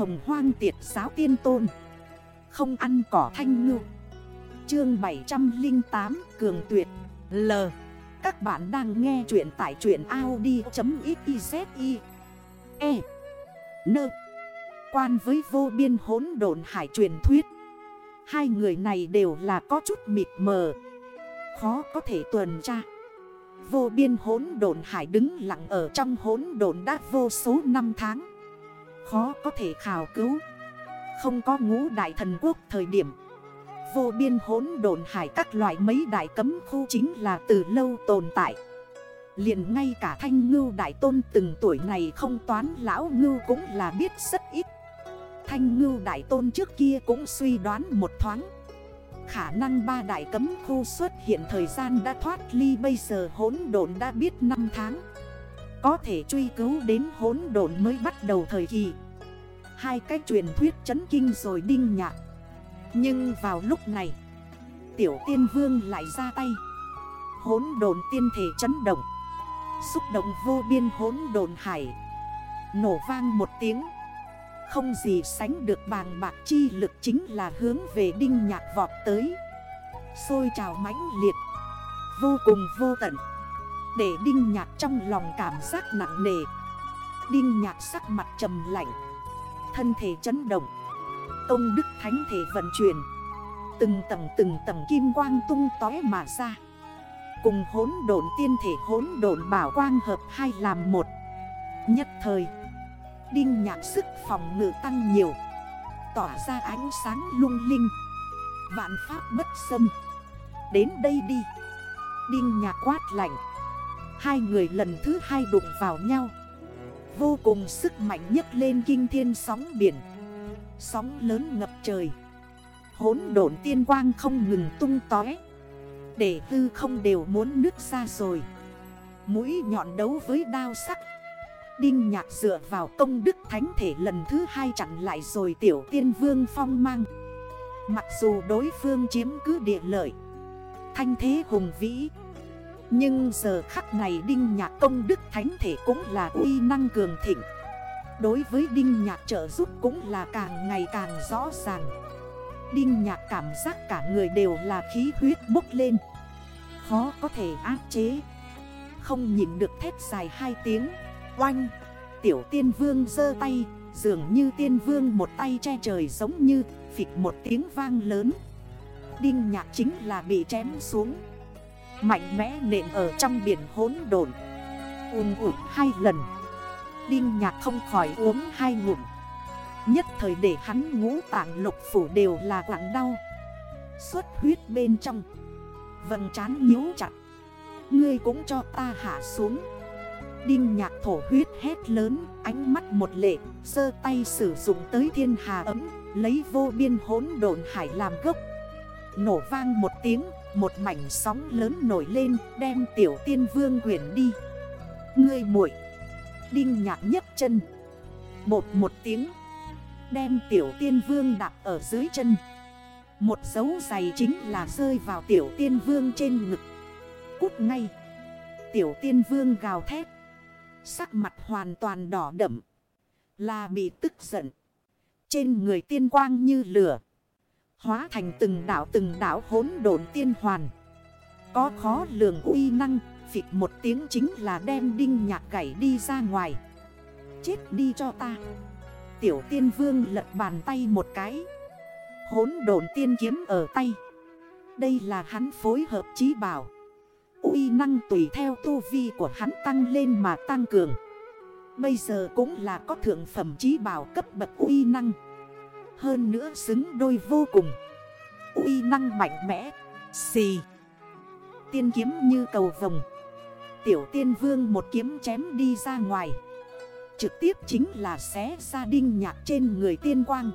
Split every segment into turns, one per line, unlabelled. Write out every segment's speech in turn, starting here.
hồng hoang tiệt giáo tiên tôn. Không ăn cỏ thanh ngư. Chương 708 Cường tuyệt, L. Các bạn đang nghe chuyện tại truyện Audi.xyz E. Nơ Quan với vô biên hốn đồn hải truyền thuyết. Hai người này đều là có chút mịt mờ. Khó có thể tuần tra. Vô biên hốn đồn hải đứng lặng ở trong hốn đồn đã vô số năm tháng. Khó có thể khảo cứu. Không có ngũ đại thần quốc thời điểm, Vô biên hốn độn hải các loại mấy đại cấm khu chính là từ lâu tồn tại. Liền ngay cả thanh ngưu đại tôn từng tuổi này không toán lão ngưu cũng là biết rất ít. Thanh ngưu đại tôn trước kia cũng suy đoán một thoáng. Khả năng ba đại cấm khu xuất hiện thời gian đã thoát ly bây giờ hốn độn đã biết 5 tháng. Có thể truy cứu đến hốn độn mới bắt đầu thời kỳ. Hai cái truyền thuyết chấn kinh rồi đinh nhạc. Nhưng vào lúc này, Tiểu tiên vương lại ra tay. Hốn đồn tiên thể chấn động. Xúc động vô biên hốn đồn hải. Nổ vang một tiếng. Không gì sánh được bàng bạc chi lực chính là hướng về đinh nhạc vọt tới. Xôi trào mãnh liệt. Vô cùng vô tận. Để đinh nhạc trong lòng cảm giác nặng nề. Đinh nhạc sắc mặt trầm lạnh. Thân thể chấn động. Công đức thánh thể vận chuyển. Từng tầng từng tầng kim quang tung tói mà ra. Cùng hốn độn tiên thể hốn độn bảo quang hợp hai làm một. Nhất thời, Đinh nhạc sức phòng ngự tăng nhiều. Tỏa ra ánh sáng lung linh. Vạn pháp bất xâm. Đến đây đi. Đinh nhạc quát lạnh. Hai người lần thứ hai đụng vào nhau. Vô cùng sức mạnh nhấc lên kinh thiên sóng biển. Sóng lớn ngập trời. Hốn độn tiên quang không ngừng tung tói Để tư không đều muốn nứt ra rồi. Mũi nhọn đấu với đao sắc. Đinh nhạc dựa vào công đức thánh thể lần thứ hai chặn lại rồi tiểu tiên vương phong mang. Mặc dù đối phương chiếm cứ địa lợi, Thanh thế hùng vĩ nhưng giờ khắc này đinh nhạc công đức thánh thể cũng là uy năng cường thịnh. Đối với đinh nhạc trợ giúp cũng là càng ngày càng rõ ràng. Đinh nhạc cảm giác cả người đều là khí huyết bốc lên. Khó có thể áp chế. Không nhìn được thét dài hai tiếng. Oanh! Tiểu tiên vương dơ tay, Dường như tiên vương một tay che trời giống như Phịch một tiếng vang lớn. Đinh nhạc chính là bị chém xuống. Mạnh mẽ nện ở trong biển hốn đồn Ún ụt hai lần. Đinh nhạc không khỏi uống hai ngụm. Nhất thời để hắn ngũ tạng lục phủ đều là quặn đau. Xuất huyết bên trong. Vầng chán nhíu chặt. Ngươi cũng cho ta hạ xuống. Đinh nhạc thổ huyết hét lớn, Ánh mắt một lệ Sơ tay sử dụng tới thiên hà ấm, Lấy vô biên hốn độn hải làm gốc. Nổ vang một tiếng một mảnh sóng lớn nổi lên, Đem tiểu tiên vương quyển đi. Ngươi muội. Đinh nhạc nhấp chân. Một một tiếng. Đem tiểu tiên vương đạp ở dưới chân. Một dấu giày chính là rơi vào tiểu tiên vương trên ngực. Cút ngay. Tiểu tiên vương gào thét. Sắc mặt hoàn toàn đỏ đậm. Là bị tức giận. Trên người tiên quang như lửa. Hóa thành từng đảo từng đảo hốn đồn tiên hoàn. Có khó lường uy năng. Phịch một tiếng chính là đem đinh nhạc gãy đi ra ngoài. Chết đi cho ta. Tiểu tiên vương lật bàn tay một cái. Hốn đồn tiên kiếm ở tay. Đây là hắn phối hợp trí bảo uy năng tùy theo tu vi của hắn tăng lên mà tăng cường Bây giờ cũng là có thượng phẩm trí bảo cấp bậc uy năng hơn nữa xứng đôi vô cùng. Uy năng mạnh mẽ. Xì. Tiên kiếm như cầu vồng. Tiểu tiên vương một kiếm chém đi ra ngoài. Trực tiếp chính là xé ra đinh nhạc trên người tiên quang.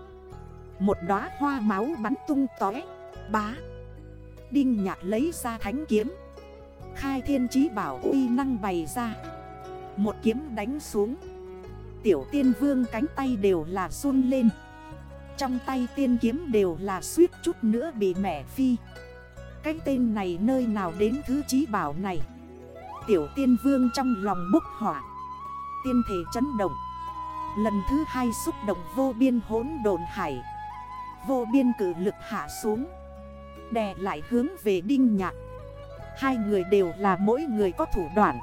Một đóa hoa máu bắn tung tói Bá. Đinh nhạc lấy ra thánh kiếm. Khai thiên chí bảo uy năng bày ra. Một kiếm đánh xuống. Tiểu tiên vương cánh tay đều là run lên. Trong tay tiên kiếm đều là suýt chút nữa bị mẻ phi. Cái tên này nơi nào đến thứ chí bảo này? Tiểu tiên vương trong lòng bốc hỏa. Tiên thể chấn động. Lần thứ hai xúc động vô biên hốn đồn hải. Vô biên cử lực hạ xuống. Đè lại hướng về đinh nhạc. Hai người đều là mỗi người có thủ đoạn.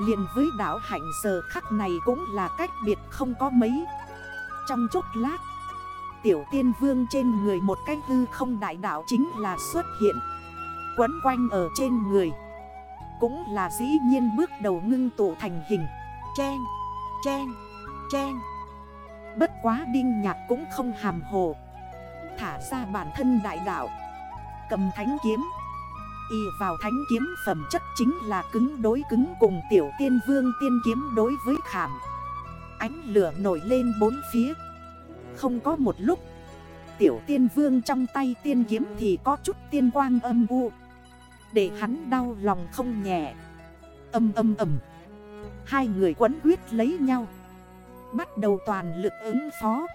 Liền với đảo hạnh giờ khắc này cũng là cách biệt không có mấy. Trong chốc lát Tiểu tiên vương trên người một cái hư không đại đảo chính là xuất hiện. Quấn quanh ở trên người. Cũng là dĩ nhiên bước đầu ngưng tụ thành hình. Chen, chen, chen. Bất quá đinh nhạc cũng không hàm hồ. Thả ra bản thân đại đạo. Cầm thánh kiếm. Y vào thánh kiếm phẩm chất chính là cứng đối cứng cùng tiểu tiên vương tiên kiếm đối với khảm. Ánh lửa nổi lên bốn phía. Không có một lúc. Tiểu tiên vương trong tay tiên kiếm thì có chút tiên quang âm u. Để hắn đau lòng không nhẹ. Âm âm âm. Hai người quấn quyết lấy nhau. Bắt đầu toàn lực ứng phó.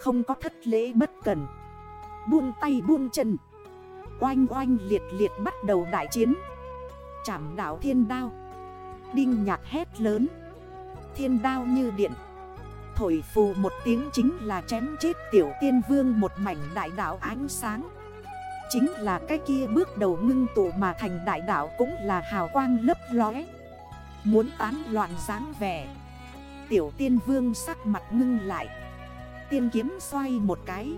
Không có thất lễ bất cần Buông tay buông chân. Oanh oanh liệt liệt bắt đầu đại chiến. Chảm đảo thiên đao. Đinh nhạc hét lớn. Thiên đao như điện Thổi phù một tiếng chính là chém chết tiểu tiên vương một mảnh đại đảo ánh sáng. Chính là cái kia bước đầu ngưng tụ mà thành đại đảo cũng là hào quang lấp lóe. Muốn tán loạn dáng vẻ, Tiểu tiên vương sắc mặt ngưng lại. Tiên kiếm xoay một cái,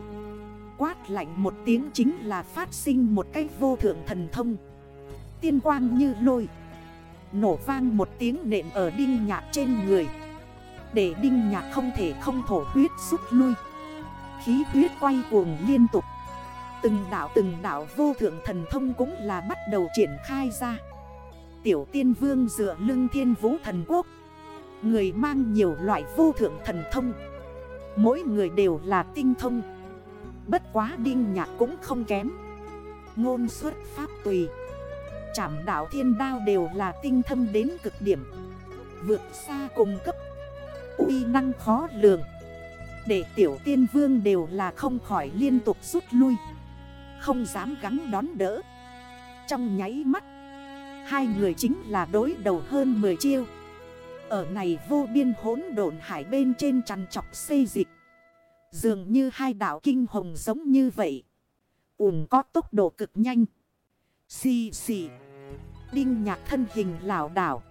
Quát lạnh một tiếng chính là phát sinh một cái vô thượng thần thông. Tiên quang như lôi, Nổ vang một tiếng nện ở đinh nhạc trên người. Để đinh nhạc không thể không thổ huyết rút lui. Khí huyết quay cuồng liên tục. Từng đảo từng đảo vô thượng thần thông cũng là bắt đầu triển khai ra. Tiểu tiên vương dựa lưng thiên vũ thần quốc. Người mang nhiều loại vô thượng thần thông. Mỗi người đều là tinh thông. Bất quá đinh nhạc cũng không kém. Ngôn xuất pháp tùy. Chảm đảo thiên đao đều là tinh thâm đến cực điểm. Vượt xa cùng cấp uy năng khó lường. Để tiểu tiên vương đều là không khỏi liên tục rút lui. Không dám gắng đón đỡ. Trong nháy mắt, Hai người chính là đối đầu hơn 10 chiêu. Ở này vô biên hỗn độn hải bên trên trằn chọc xây dịch. Dường như hai đảo kinh hồng giống như vậy. Ún có tốc độ cực nhanh. Xì xì. Đinh nhạc thân hình lảo đảo.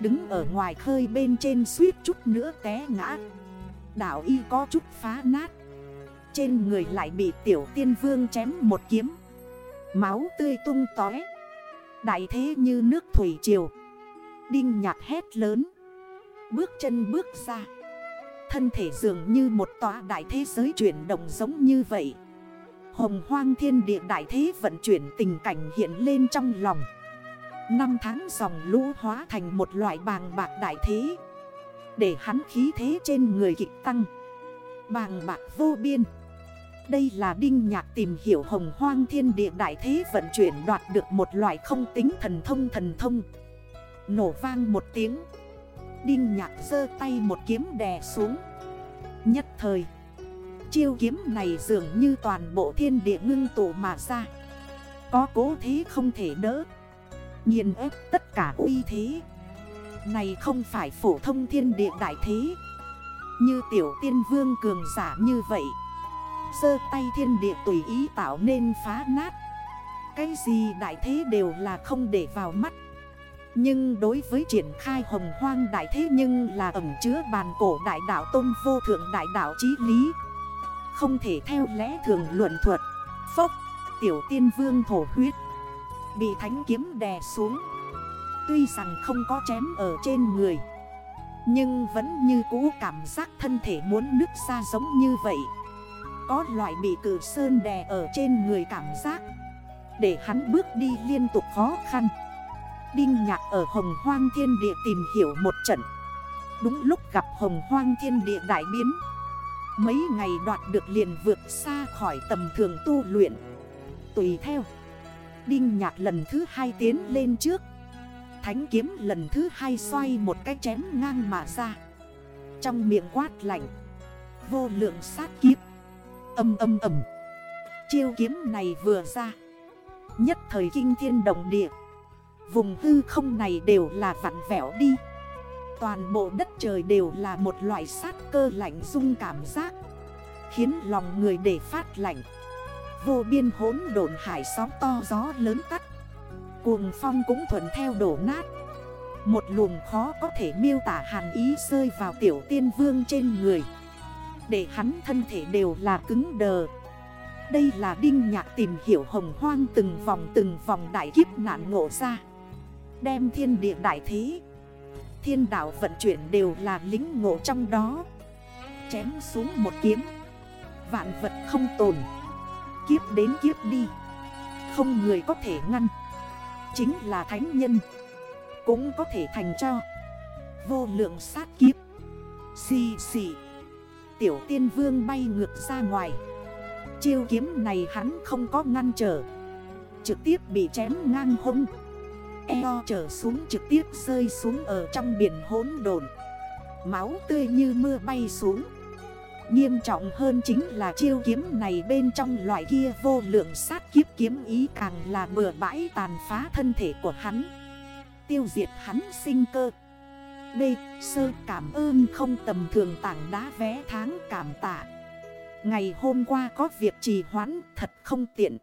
Đứng ở ngoài khơi bên trên suýt chút nữa té ngã. Đảo y có chút phá nát. Trên người lại bị tiểu tiên vương chém một kiếm. Máu tươi tung tói Đại thế như nước thủy triều. Đinh nhạc hét lớn. Bước chân bước ra. Thân thể dường như một tòa đại thế giới chuyển động giống như vậy. Hồng hoang thiên địa đại thế vận chuyển tình cảnh hiện lên trong lòng. Năm tháng dòng lũ hóa thành một loại bàng bạc đại thế. Để hắn khí thế trên người kịch tăng. Bàng bạc vô biên. Đây là đinh nhạc tìm hiểu hồng hoang thiên địa đại thế vận chuyển đoạt được một loại không tính thần thông thần thông. Nổ vang một tiếng. Đinh nhạc giơ tay một kiếm đè xuống. Nhất thời, Chiêu kiếm này dường như toàn bộ thiên địa ngưng tụ mà ra. Có cố thế không thể đỡ. Nhìn ép tất cả uy thế. Này không phải phổ thông thiên địa đại thế. Như tiểu tiên vương cường giả như vậy Sơ tay thiên địa tùy ý tạo nên phá nát. Cái gì đại thế đều là không để vào mắt. Nhưng đối với triển khai hồng hoang đại thế nhưng là ẩm chứa bàn cổ đại đạo tôn vô thượng đại đạo chí lý. Không thể theo lẽ thường luận thuật. Phốc, tiểu tiên vương thổ huyết. Bị thánh kiếm đè xuống. Tuy rằng không có chém ở trên người, Nhưng vẫn như cũ cảm giác thân thể muốn nứt ra giống như vậy. Có loại bị cử sơn đè ở trên người cảm giác. Để hắn bước đi liên tục khó khăn. Đinh nhạc ở hồng hoang thiên địa tìm hiểu một trận. Đúng lúc gặp hồng hoang thiên địa đại biến. Mấy ngày đoạt được liền vượt xa khỏi tầm thường tu luyện. Tùy theo. Đinh nhạc lần thứ hai tiến lên trước. Thánh kiếm lần thứ hai xoay một cái chém ngang mà ra. Trong miệng quát lạnh. Vô lượng sát kiếp. Âm âm âm. Chiêu kiếm này vừa ra. Nhất thời kinh thiên động địa. Vùng hư không này đều là vặn vẹo đi. Toàn bộ đất trời đều là một loại sát cơ lạnh dung cảm giác. Khiến lòng người để phát lạnh. Vô biên hốn độn hải sóng to gió lớn tắt. Cuồng phong cũng thuận theo đổ nát. Một luồng khó có thể miêu tả hàn ý rơi vào tiểu tiên vương trên người. Để hắn thân thể đều là cứng đờ. Đây là đinh nhạc tìm hiểu hồng hoang từng vòng từng vòng đại kiếp nạn ngộ ra. Đem thiên địa đại thế, Thiên đảo vận chuyển đều là lính ngộ trong đó. Chém xuống một kiếm, Vạn vật không tồn. Kiếp đến kiếp đi. Không người có thể ngăn. Chính là thánh nhân. Cũng có thể thành cho. Vô lượng sát kiếp. Xì xì. Tiểu tiên vương bay ngược ra ngoài. Chiêu kiếm này hắn không có ngăn trở. Trực tiếp bị chém ngang hông. Eo trở xuống trực tiếp rơi xuống ở trong biển hỗn đồn Máu tươi như mưa bay xuống. Nghiêm trọng hơn chính là chiêu kiếm này bên trong loại kia vô lượng sát kiếp kiếm ý càng là bừa bãi tàn phá thân thể của hắn. Tiêu diệt hắn sinh cơ. B. Sơ cảm ơn không tầm thường tảng đá vé tháng cảm tạ. Ngày hôm qua có việc trì hoãn, thật không tiện.